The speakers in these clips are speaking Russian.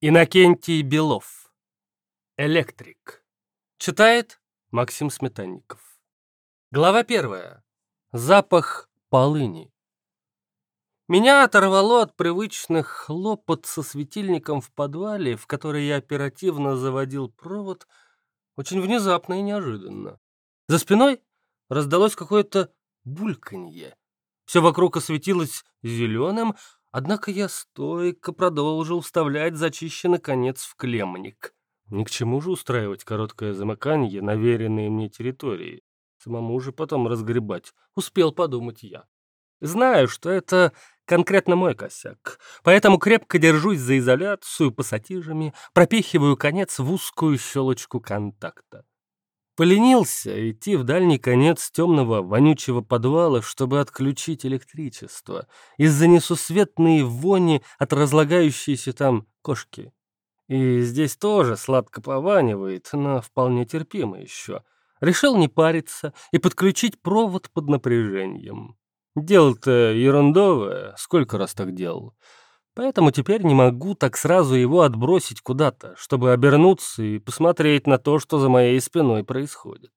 Иннокентий Белов. Электрик. Читает Максим Сметанников. Глава первая. Запах полыни. Меня оторвало от привычных хлопот со светильником в подвале, в который я оперативно заводил провод, очень внезапно и неожиданно. За спиной раздалось какое-то бульканье. Все вокруг осветилось зеленым, Однако я стойко продолжил вставлять зачищенный конец в клеммник. Ни к чему же устраивать короткое замыкание на веренные мне территории. Самому же потом разгребать, успел подумать я. Знаю, что это конкретно мой косяк, поэтому крепко держусь за изоляцию пассатижами, пропихиваю конец в узкую щелочку контакта. Поленился идти в дальний конец темного вонючего подвала, чтобы отключить электричество из-за несусветной вони от разлагающейся там кошки. И здесь тоже сладко пованивает, но вполне терпимо еще. Решил не париться и подключить провод под напряжением. Дело-то ерундовое, сколько раз так делал. Поэтому теперь не могу так сразу его отбросить куда-то, чтобы обернуться и посмотреть на то, что за моей спиной происходит.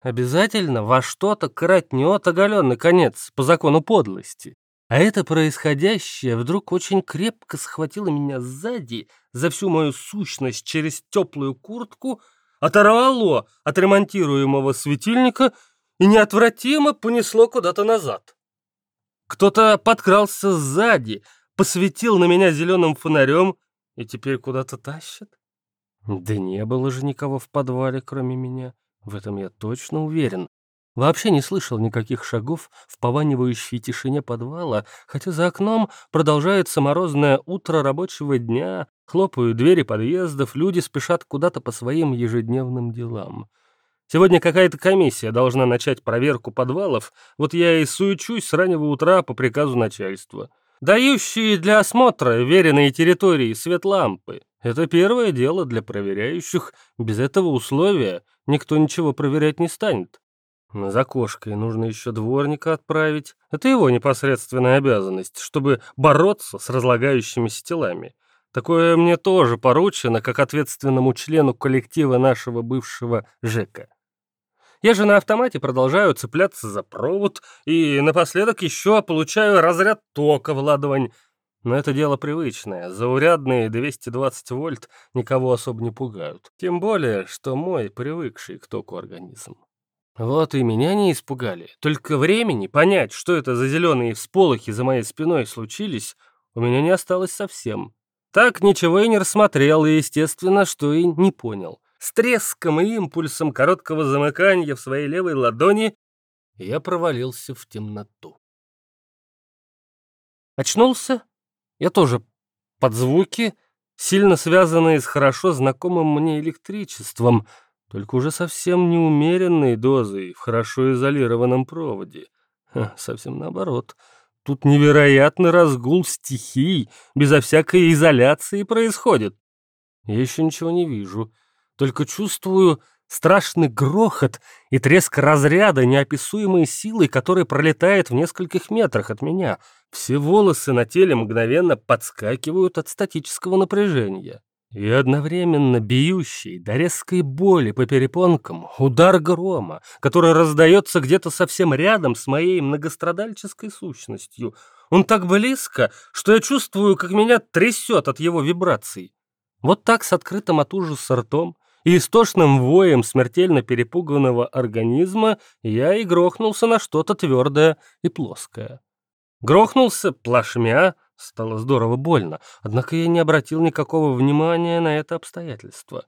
Обязательно во что-то коротнет оголенный конец по закону подлости. А это происходящее вдруг очень крепко схватило меня сзади за всю мою сущность через теплую куртку, оторвало от ремонтируемого светильника и неотвратимо понесло куда-то назад. Кто-то подкрался сзади — посветил на меня зеленым фонарем и теперь куда-то тащит? Да не было же никого в подвале, кроме меня. В этом я точно уверен. Вообще не слышал никаких шагов в пованивающей тишине подвала, хотя за окном продолжается морозное утро рабочего дня, хлопают двери подъездов, люди спешат куда-то по своим ежедневным делам. Сегодня какая-то комиссия должна начать проверку подвалов, вот я и суечусь с раннего утра по приказу начальства дающие для осмотра веренные территории свет лампы. Это первое дело для проверяющих. Без этого условия никто ничего проверять не станет. За кошкой нужно еще дворника отправить. Это его непосредственная обязанность, чтобы бороться с разлагающимися телами. Такое мне тоже поручено, как ответственному члену коллектива нашего бывшего ЖЭКа. Я же на автомате продолжаю цепляться за провод и напоследок еще получаю разряд тока в ладонь. Но это дело привычное. Заурядные 220 вольт никого особо не пугают. Тем более, что мой привыкший к току организм. Вот и меня не испугали. Только времени понять, что это за зеленые всполохи за моей спиной случились, у меня не осталось совсем. Так ничего и не рассмотрел, и, естественно, что и не понял с треском и импульсом короткого замыкания в своей левой ладони, я провалился в темноту. Очнулся я тоже под звуки, сильно связанные с хорошо знакомым мне электричеством, только уже совсем неумеренной дозой в хорошо изолированном проводе. Ха, совсем наоборот. Тут невероятный разгул стихий, безо всякой изоляции происходит. Я еще ничего не вижу. Только чувствую страшный грохот и треск разряда неописуемой силой, который пролетает в нескольких метрах от меня. Все волосы на теле мгновенно подскакивают от статического напряжения. И одновременно бьющий до резкой боли по перепонкам удар грома, который раздается где-то совсем рядом с моей многострадальческой сущностью. Он так близко, что я чувствую, как меня трясет от его вибраций. Вот так с открытым от ужаса ртом, и истошным воем смертельно перепуганного организма я и грохнулся на что-то твердое и плоское. Грохнулся плашмя, стало здорово больно, однако я не обратил никакого внимания на это обстоятельство.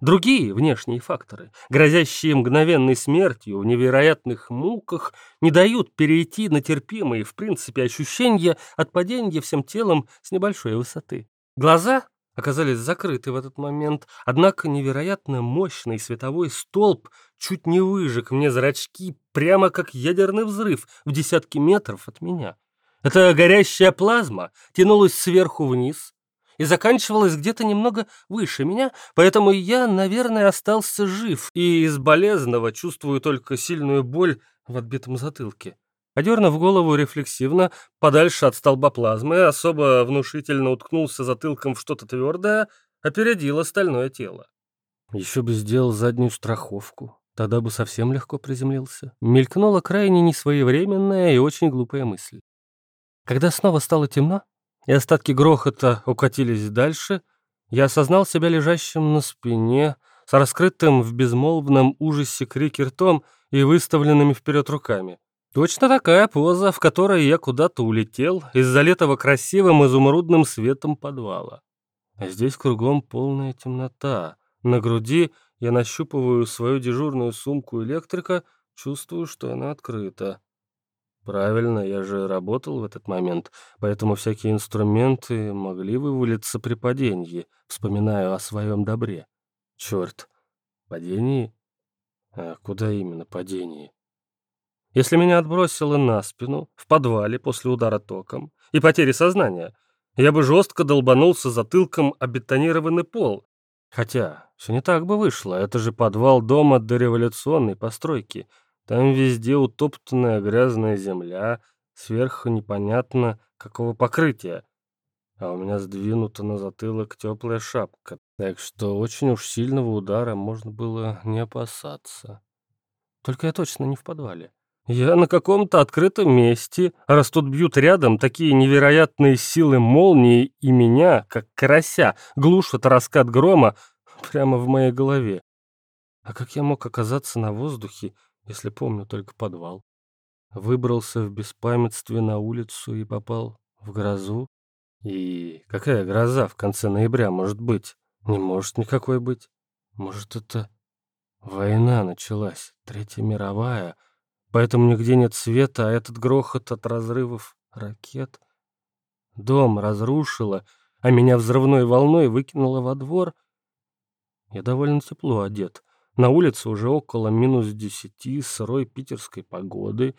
Другие внешние факторы, грозящие мгновенной смертью в невероятных муках, не дают перейти на терпимые, в принципе, ощущения от падения всем телом с небольшой высоты. Глаза оказались закрыты в этот момент, однако невероятно мощный световой столб чуть не выжег мне зрачки, прямо как ядерный взрыв в десятки метров от меня. Эта горящая плазма тянулась сверху вниз и заканчивалась где-то немного выше меня, поэтому я, наверное, остался жив и из болезного чувствую только сильную боль в отбитом затылке. Одернув голову рефлексивно, подальше от столба плазмы, особо внушительно уткнулся затылком в что-то твердое, опередил остальное тело. Еще бы сделал заднюю страховку, тогда бы совсем легко приземлился. Мелькнула крайне несвоевременная и очень глупая мысль. Когда снова стало темно, и остатки грохота укатились дальше, я осознал себя лежащим на спине, с раскрытым в безмолвном ужасе крики ртом и выставленными вперед руками. Точно такая поза, в которой я куда-то улетел из залитого красивым изумрудным светом подвала. Здесь кругом полная темнота. На груди я нащупываю свою дежурную сумку электрика, чувствую, что она открыта. Правильно, я же работал в этот момент, поэтому всякие инструменты могли вывалиться при падении, вспоминаю о своем добре. Черт, падении? А куда именно падении? Если меня отбросило на спину, в подвале после удара током и потери сознания, я бы жестко долбанулся затылком о бетонированный пол. Хотя, все не так бы вышло, это же подвал дома дореволюционной постройки. Там везде утоптанная грязная земля, сверху непонятно какого покрытия. А у меня сдвинута на затылок теплая шапка, так что очень уж сильного удара можно было не опасаться. Только я точно не в подвале. Я на каком-то открытом месте, раз тут бьют рядом такие невероятные силы молнии, и меня, как карася, глушат раскат грома прямо в моей голове. А как я мог оказаться на воздухе, если помню только подвал? Выбрался в беспамятстве на улицу и попал в грозу? И какая гроза в конце ноября может быть? Не может никакой быть. Может, это война началась, Третья мировая, Поэтому нигде нет света, а этот грохот от разрывов ракет. Дом разрушило, а меня взрывной волной выкинуло во двор. Я довольно тепло одет. На улице уже около минус десяти, сырой питерской погоды.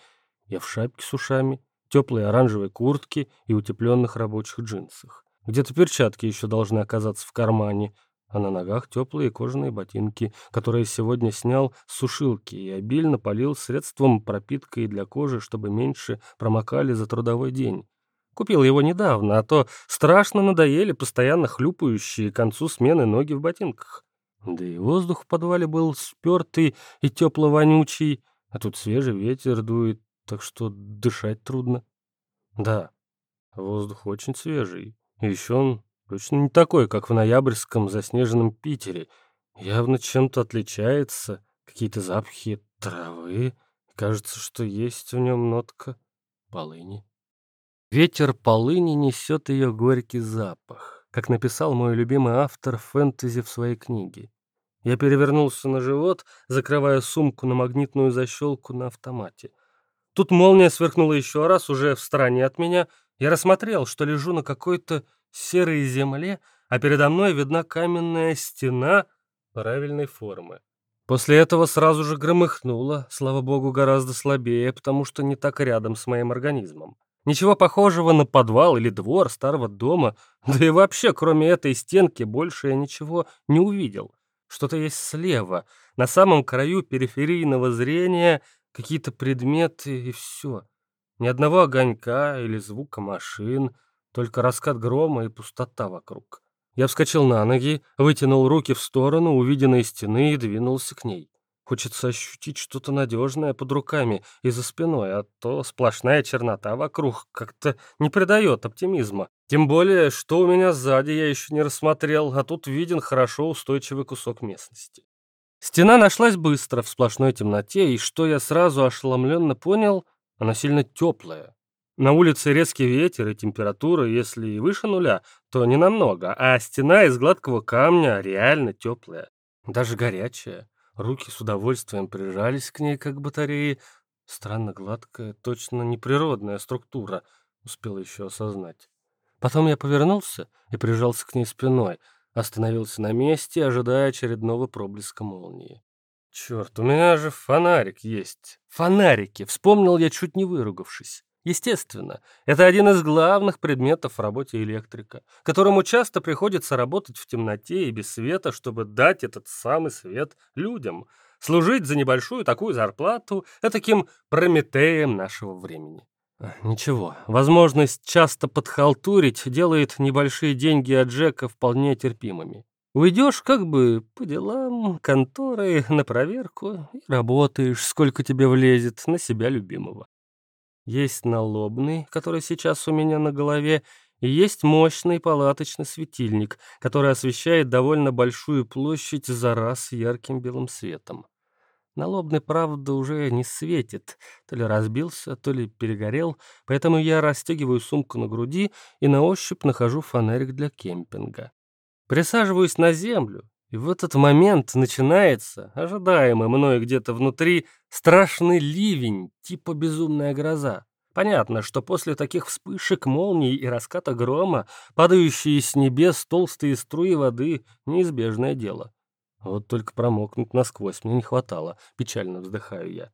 Я в шапке с ушами, теплой оранжевой куртке и утепленных рабочих джинсах. Где-то перчатки еще должны оказаться в кармане — а на ногах теплые кожаные ботинки, которые сегодня снял с сушилки и обильно полил средством пропиткой для кожи, чтобы меньше промокали за трудовой день. Купил его недавно, а то страшно надоели постоянно хлюпающие к концу смены ноги в ботинках. Да и воздух в подвале был спертый и тепло-вонючий, а тут свежий ветер дует, так что дышать трудно. Да, воздух очень свежий, и еще он Точно не такой, как в ноябрьском заснеженном Питере. Явно чем-то отличается. Какие-то запахи травы. Кажется, что есть в нем нотка полыни. Ветер полыни несет ее горький запах, как написал мой любимый автор фэнтези в своей книге. Я перевернулся на живот, закрывая сумку на магнитную защелку на автомате. Тут молния сверкнула еще раз, уже в стороне от меня. Я рассмотрел, что лежу на какой-то серой земле, а передо мной видна каменная стена правильной формы. После этого сразу же громыхнуло, слава богу, гораздо слабее, потому что не так рядом с моим организмом. Ничего похожего на подвал или двор старого дома, да и вообще, кроме этой стенки, больше я ничего не увидел. Что-то есть слева, на самом краю периферийного зрения, какие-то предметы и все. Ни одного огонька или звука машин — только раскат грома и пустота вокруг. Я вскочил на ноги, вытянул руки в сторону увиденной стены и двинулся к ней. Хочется ощутить что-то надежное под руками и за спиной, а то сплошная чернота вокруг как-то не придает оптимизма. Тем более, что у меня сзади я еще не рассмотрел, а тут виден хорошо устойчивый кусок местности. Стена нашлась быстро в сплошной темноте, и что я сразу ошеломленно понял, она сильно теплая. На улице резкий ветер и температура, если и выше нуля, то не намного, а стена из гладкого камня реально теплая, даже горячая. Руки с удовольствием прижались к ней, как батареи. Странно гладкая, точно неприродная структура, успел еще осознать. Потом я повернулся и прижался к ней спиной, остановился на месте, ожидая очередного проблеска молнии. Черт, у меня же фонарик есть. Фонарики, вспомнил я, чуть не выругавшись. Естественно, это один из главных предметов в работе электрика, которому часто приходится работать в темноте и без света, чтобы дать этот самый свет людям. служить за небольшую такую зарплату таким Прометеем нашего времени. Ничего, возможность часто подхалтурить делает небольшие деньги от Джека вполне терпимыми. Уйдешь как бы по делам, конторы, на проверку и работаешь, сколько тебе влезет, на себя любимого. Есть налобный, который сейчас у меня на голове, и есть мощный палаточный светильник, который освещает довольно большую площадь за раз ярким белым светом. Налобный, правда, уже не светит, то ли разбился, то ли перегорел, поэтому я расстегиваю сумку на груди и на ощупь нахожу фонарик для кемпинга. Присаживаюсь на землю, и в этот момент начинается, ожидаемый мной где-то внутри, страшный ливень, типа безумная гроза. Понятно, что после таких вспышек молний и раската грома, падающие с небес толстые струи воды — неизбежное дело. Вот только промокнуть насквозь мне не хватало, печально вздыхаю я.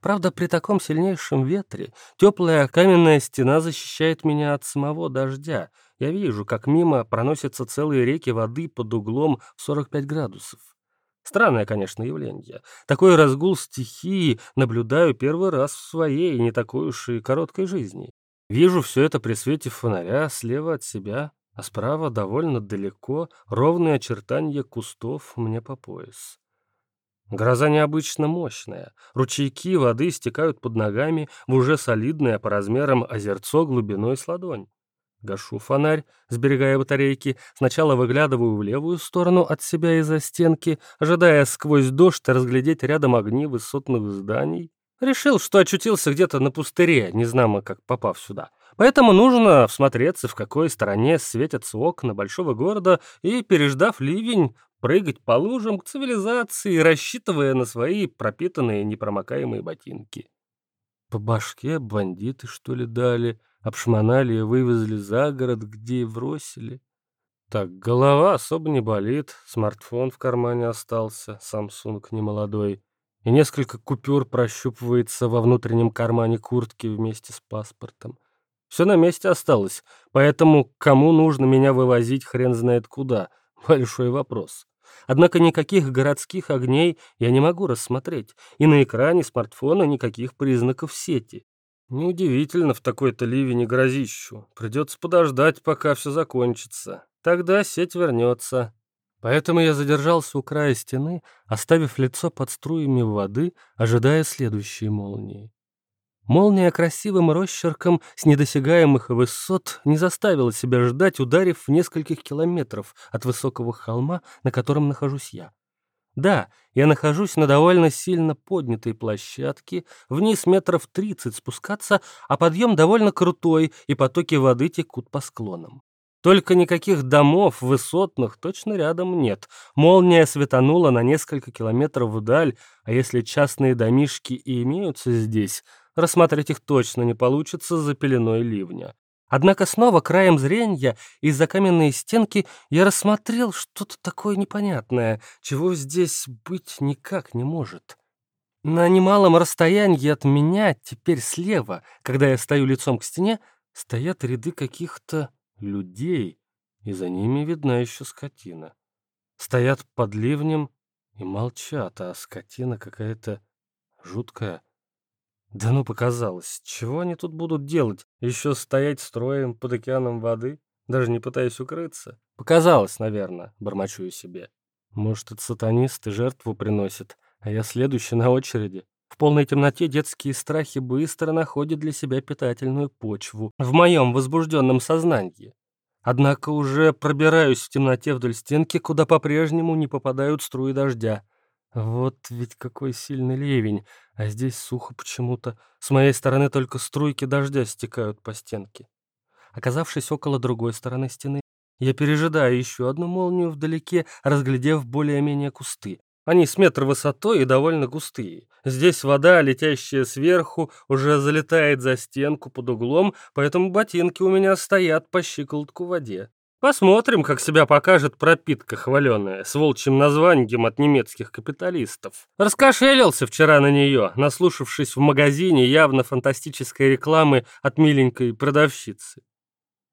Правда, при таком сильнейшем ветре теплая каменная стена защищает меня от самого дождя. Я вижу, как мимо проносятся целые реки воды под углом 45 градусов. Странное, конечно, явление. Такой разгул стихии наблюдаю первый раз в своей не такой уж и короткой жизни. Вижу все это при свете фонаря слева от себя, а справа довольно далеко ровные очертания кустов мне по пояс. Гроза необычно мощная. Ручейки воды стекают под ногами в уже солидное по размерам озерцо глубиной с ладонь. Гашу фонарь, сберегая батарейки, сначала выглядываю в левую сторону от себя из-за стенки, ожидая сквозь дождь разглядеть рядом огни высотных зданий. Решил, что очутился где-то на пустыре, не знамо как попав сюда. Поэтому нужно всмотреться, в какой стороне светятся окна большого города, и, переждав ливень, прыгать по лужам к цивилизации, рассчитывая на свои пропитанные непромокаемые ботинки. По башке бандиты, что ли, дали, обшмонали и вывезли за город, где и бросили. Так, голова особо не болит, смартфон в кармане остался, Samsung немолодой, и несколько купюр прощупывается во внутреннем кармане куртки вместе с паспортом. Все на месте осталось, поэтому кому нужно меня вывозить хрен знает куда, большой вопрос. Однако никаких городских огней я не могу рассмотреть, и на экране смартфона никаких признаков сети. Неудивительно в такой-то ливень и грозищу. Придется подождать, пока все закончится. Тогда сеть вернется. Поэтому я задержался у края стены, оставив лицо под струями воды, ожидая следующей молнии. Молния красивым росчерком с недосягаемых высот не заставила себя ждать, ударив в нескольких километров от высокого холма, на котором нахожусь я. Да, я нахожусь на довольно сильно поднятой площадке, вниз метров тридцать спускаться, а подъем довольно крутой, и потоки воды текут по склонам. Только никаких домов высотных точно рядом нет. Молния светанула на несколько километров вдаль, а если частные домишки и имеются здесь, рассмотреть их точно не получится за пеленой ливня. Однако снова краем зрения из-за каменной стенки я рассмотрел что-то такое непонятное, чего здесь быть никак не может. На немалом расстоянии от меня, теперь слева, когда я стою лицом к стене, стоят ряды каких-то людей, и за ними видна еще скотина. Стоят под ливнем и молчат, а скотина какая-то жуткая. Да ну показалось, чего они тут будут делать? Еще стоять строем под океаном воды, даже не пытаясь укрыться? Показалось, наверное, бормочу себе. Может, это сатанисты жертву приносят, а я следующий на очереди. В полной темноте детские страхи быстро находят для себя питательную почву в моем возбужденном сознании. Однако уже пробираюсь в темноте вдоль стенки, куда по-прежнему не попадают струи дождя. Вот ведь какой сильный ливень, а здесь сухо почему-то. С моей стороны только струйки дождя стекают по стенке. Оказавшись около другой стороны стены, я пережидаю еще одну молнию вдалеке, разглядев более-менее кусты. Они с метр высотой и довольно густые. Здесь вода, летящая сверху, уже залетает за стенку под углом, поэтому ботинки у меня стоят по щиколотку в воде. Посмотрим, как себя покажет пропитка хваленая, с волчьим названием от немецких капиталистов. Раскошелился вчера на нее, наслушавшись в магазине явно фантастической рекламы от миленькой продавщицы.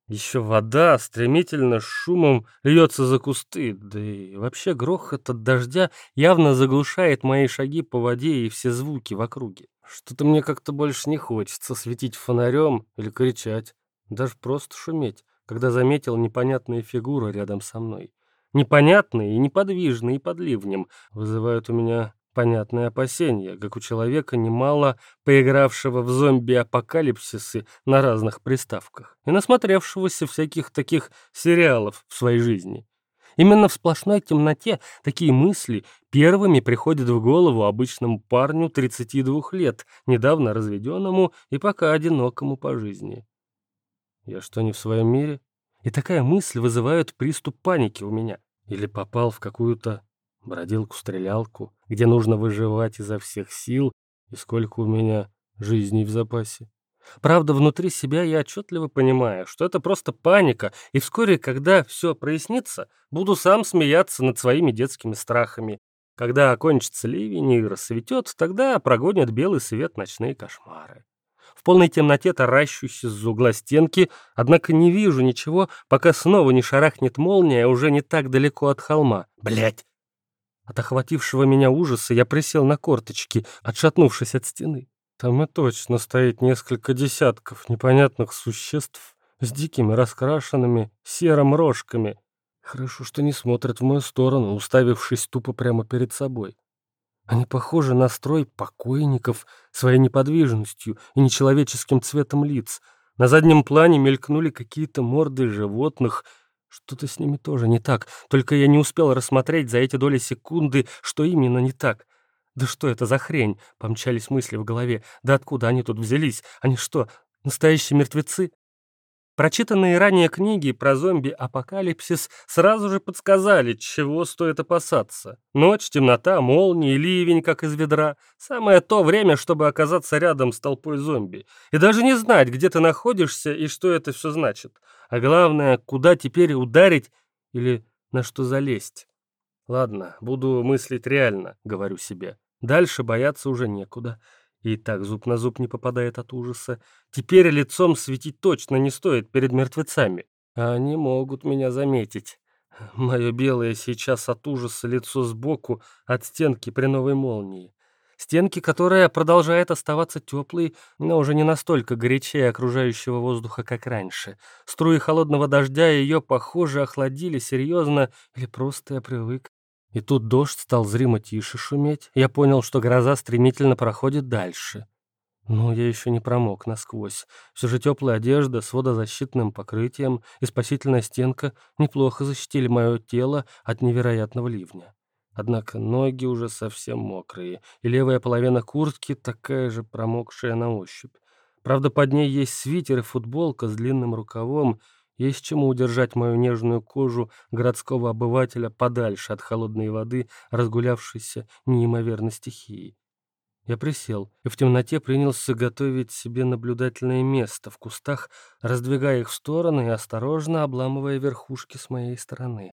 Еще вода стремительно шумом льется за кусты, да и вообще грохот от дождя явно заглушает мои шаги по воде и все звуки в округе. Что-то мне как-то больше не хочется светить фонарем или кричать, даже просто шуметь, когда заметил непонятные фигуры рядом со мной. Непонятные и неподвижные и под ливнем вызывают у меня понятные опасения, как у человека немало поигравшего в зомби-апокалипсисы на разных приставках и насмотревшегося всяких таких сериалов в своей жизни. Именно в сплошной темноте такие мысли первыми приходят в голову обычному парню 32 лет, недавно разведенному и пока одинокому по жизни. Я что, не в своем мире? И такая мысль вызывает приступ паники у меня. Или попал в какую-то бродилку-стрелялку, где нужно выживать изо всех сил, и сколько у меня жизней в запасе. Правда, внутри себя я отчетливо понимаю, что это просто паника, и вскоре, когда все прояснится, буду сам смеяться над своими детскими страхами. Когда окончится ливень и рассветет, тогда прогонят белый свет ночные кошмары. В полной темноте таращусь из угла стенки, однако не вижу ничего, пока снова не шарахнет молния, уже не так далеко от холма. Блять! От охватившего меня ужаса я присел на корточки, отшатнувшись от стены. Там и точно стоит несколько десятков непонятных существ с дикими раскрашенными серым рожками. Хорошо, что не смотрят в мою сторону, уставившись тупо прямо перед собой. Они похожи на строй покойников своей неподвижностью и нечеловеческим цветом лиц. На заднем плане мелькнули какие-то морды животных — что-то с ними тоже не так, только я не успел рассмотреть за эти доли секунды, что именно не так. Да что это за хрень? Помчались мысли в голове. Да откуда они тут взялись? Они что, настоящие мертвецы? Прочитанные ранее книги про зомби-апокалипсис сразу же подсказали, чего стоит опасаться. Ночь, темнота, молнии, ливень, как из ведра. Самое то время, чтобы оказаться рядом с толпой зомби. И даже не знать, где ты находишься и что это все значит. А главное, куда теперь ударить или на что залезть. Ладно, буду мыслить реально, говорю себе. Дальше бояться уже некуда. И так зуб на зуб не попадает от ужаса. Теперь лицом светить точно не стоит перед мертвецами. Они могут меня заметить. Мое белое сейчас от ужаса лицо сбоку от стенки при новой молнии. Стенки, которая продолжает оставаться теплой, но уже не настолько горячее окружающего воздуха, как раньше. Струи холодного дождя ее, похоже, охладили серьезно или просто я привык. И тут дождь стал зримо тише шуметь. Я понял, что гроза стремительно проходит дальше. Но я еще не промок насквозь. Все же теплая одежда с водозащитным покрытием и спасительная стенка неплохо защитили мое тело от невероятного ливня. Однако ноги уже совсем мокрые, и левая половина куртки такая же промокшая на ощупь. Правда, под ней есть свитер и футболка с длинным рукавом, есть чему удержать мою нежную кожу городского обывателя подальше от холодной воды, разгулявшейся неимоверно стихии. Я присел и в темноте принялся готовить себе наблюдательное место в кустах, раздвигая их в стороны и осторожно обламывая верхушки с моей стороны.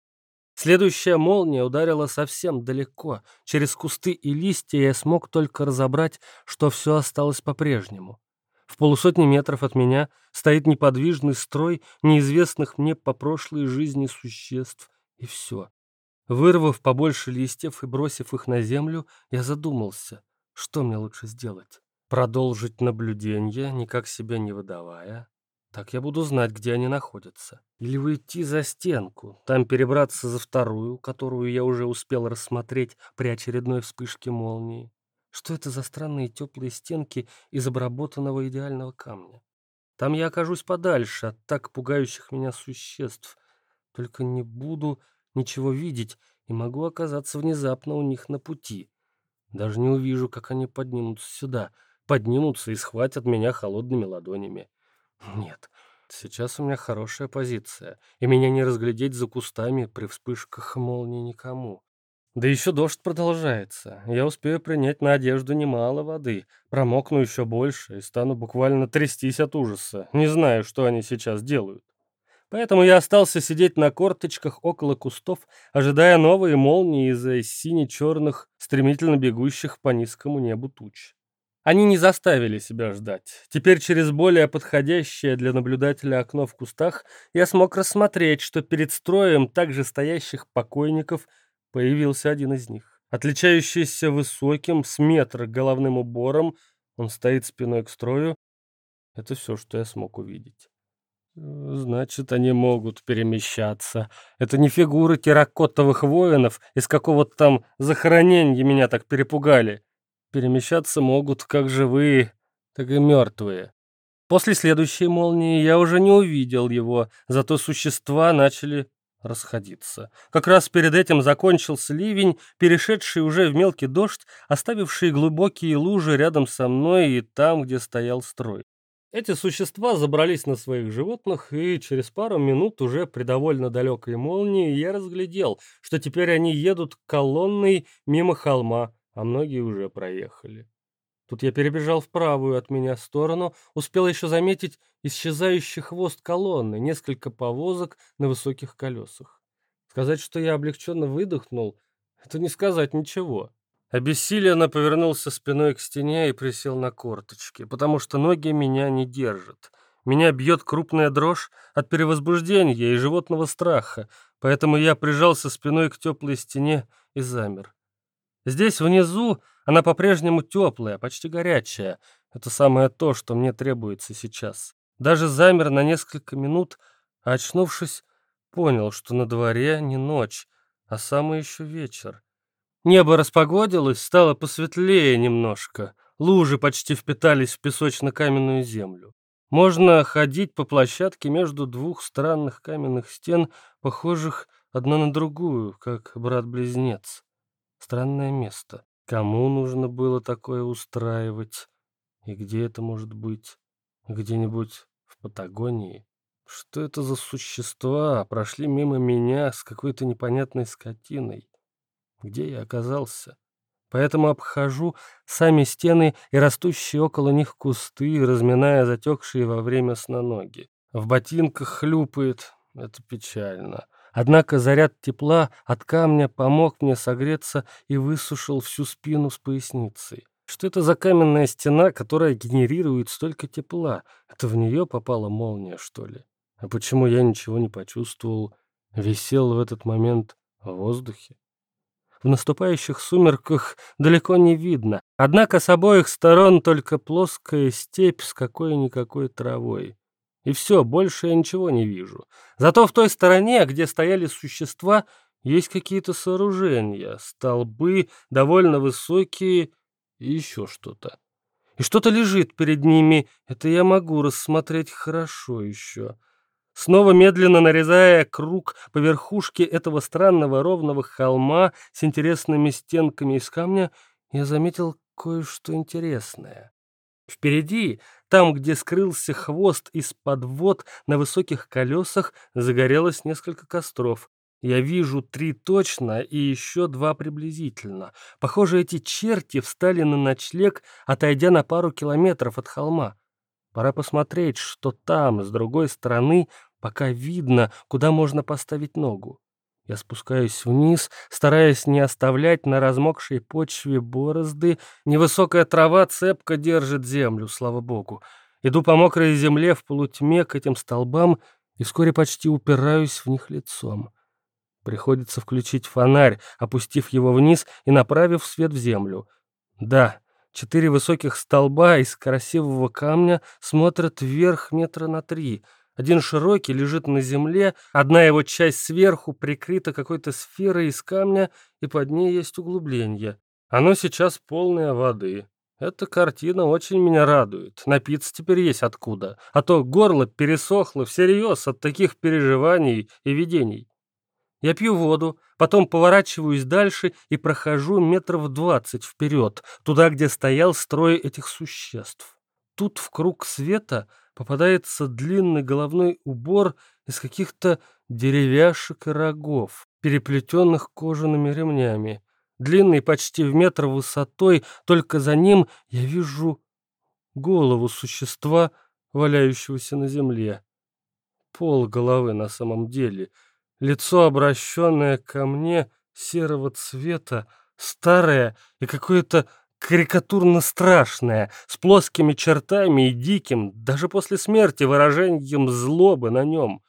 Следующая молния ударила совсем далеко. Через кусты и листья я смог только разобрать, что все осталось по-прежнему. В полусотни метров от меня стоит неподвижный строй неизвестных мне по прошлой жизни существ, и все. Вырвав побольше листьев и бросив их на землю, я задумался, что мне лучше сделать. Продолжить наблюдение, никак себя не выдавая. Так я буду знать, где они находятся. Или выйти за стенку, там перебраться за вторую, которую я уже успел рассмотреть при очередной вспышке молнии. Что это за странные теплые стенки из обработанного идеального камня? Там я окажусь подальше от так пугающих меня существ. Только не буду ничего видеть и могу оказаться внезапно у них на пути. Даже не увижу, как они поднимутся сюда, поднимутся и схватят меня холодными ладонями. Нет, сейчас у меня хорошая позиция, и меня не разглядеть за кустами при вспышках молнии никому. Да еще дождь продолжается. Я успею принять на одежду немало воды, промокну еще больше и стану буквально трястись от ужаса. Не знаю, что они сейчас делают. Поэтому я остался сидеть на корточках около кустов, ожидая новые молнии из-за сине-черных, стремительно бегущих по низкому небу туч. Они не заставили себя ждать. Теперь через более подходящее для наблюдателя окно в кустах я смог рассмотреть, что перед строем также стоящих покойников появился один из них. Отличающийся высоким, с метр головным убором, он стоит спиной к строю. Это все, что я смог увидеть. Значит, они могут перемещаться. Это не фигуры терракотовых воинов из какого-то там захоронения меня так перепугали. Перемещаться могут как живые, так и мертвые. После следующей молнии я уже не увидел его, зато существа начали расходиться. Как раз перед этим закончился ливень, перешедший уже в мелкий дождь, оставивший глубокие лужи рядом со мной и там, где стоял строй. Эти существа забрались на своих животных, и через пару минут уже при довольно далекой молнии я разглядел, что теперь они едут колонной мимо холма, а многие уже проехали. Тут я перебежал в правую от меня сторону, успел еще заметить исчезающий хвост колонны, несколько повозок на высоких колесах. Сказать, что я облегченно выдохнул, это не сказать ничего. Обессиленно повернулся спиной к стене и присел на корточки, потому что ноги меня не держат. Меня бьет крупная дрожь от перевозбуждения и животного страха, поэтому я прижался спиной к теплой стене и замер. Здесь, внизу, она по-прежнему теплая, почти горячая. Это самое то, что мне требуется сейчас. Даже замер на несколько минут, а очнувшись, понял, что на дворе не ночь, а самый еще вечер. Небо распогодилось, стало посветлее немножко. Лужи почти впитались в песочно-каменную землю. Можно ходить по площадке между двух странных каменных стен, похожих одна на другую, как брат-близнец. Странное место. Кому нужно было такое устраивать? И где это может быть? Где-нибудь в Патагонии? Что это за существа прошли мимо меня с какой-то непонятной скотиной? Где я оказался? Поэтому обхожу сами стены и растущие около них кусты, разминая затекшие во время сна ноги. В ботинках хлюпает. Это печально. Однако заряд тепла от камня помог мне согреться и высушил всю спину с поясницей. Что это за каменная стена, которая генерирует столько тепла? Это в нее попала молния, что ли? А почему я ничего не почувствовал? Висел в этот момент в воздухе? В наступающих сумерках далеко не видно, однако с обоих сторон только плоская степь с какой-никакой травой. И все, больше я ничего не вижу. Зато в той стороне, где стояли существа, есть какие-то сооружения, столбы, довольно высокие и еще что-то. И что-то лежит перед ними, это я могу рассмотреть хорошо еще. Снова медленно нарезая круг по верхушке этого странного ровного холма с интересными стенками из камня, я заметил кое-что интересное. Впереди, там, где скрылся хвост из-под вод на высоких колесах, загорелось несколько костров. Я вижу три точно и еще два приблизительно. Похоже, эти черти встали на ночлег, отойдя на пару километров от холма. Пора посмотреть, что там, с другой стороны, пока видно, куда можно поставить ногу. Я спускаюсь вниз, стараясь не оставлять на размокшей почве борозды. Невысокая трава цепко держит землю, слава богу. Иду по мокрой земле в полутьме к этим столбам и вскоре почти упираюсь в них лицом. Приходится включить фонарь, опустив его вниз и направив свет в землю. Да, четыре высоких столба из красивого камня смотрят вверх метра на три — один широкий лежит на земле, одна его часть сверху прикрыта какой-то сферой из камня, и под ней есть углубление. Оно сейчас полное воды. Эта картина очень меня радует. Напиться теперь есть откуда. А то горло пересохло всерьез от таких переживаний и видений. Я пью воду, потом поворачиваюсь дальше и прохожу метров двадцать вперед, туда, где стоял строй этих существ. Тут в круг света попадается длинный головной убор из каких-то деревяшек и рогов, переплетенных кожаными ремнями. Длинный почти в метр высотой, только за ним я вижу голову существа, валяющегося на земле. Пол головы на самом деле, лицо, обращенное ко мне, серого цвета, старое и какое-то карикатурно страшное, с плоскими чертами и диким, даже после смерти, выражением злобы на нем.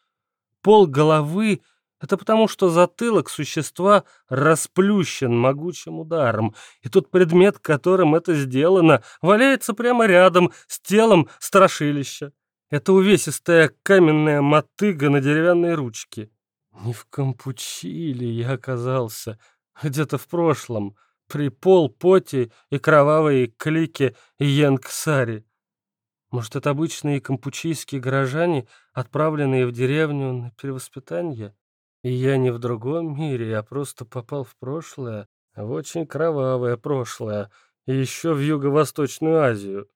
Пол головы — это потому, что затылок существа расплющен могучим ударом, и тот предмет, которым это сделано, валяется прямо рядом с телом страшилища. Это увесистая каменная мотыга на деревянной ручке. Не в Кампучиле я оказался, где-то в прошлом, при Пол Поте и кровавой клике Янксари. Может, это обычные кампучийские горожане, отправленные в деревню на перевоспитание? И я не в другом мире, я просто попал в прошлое, в очень кровавое прошлое, и еще в Юго-Восточную Азию.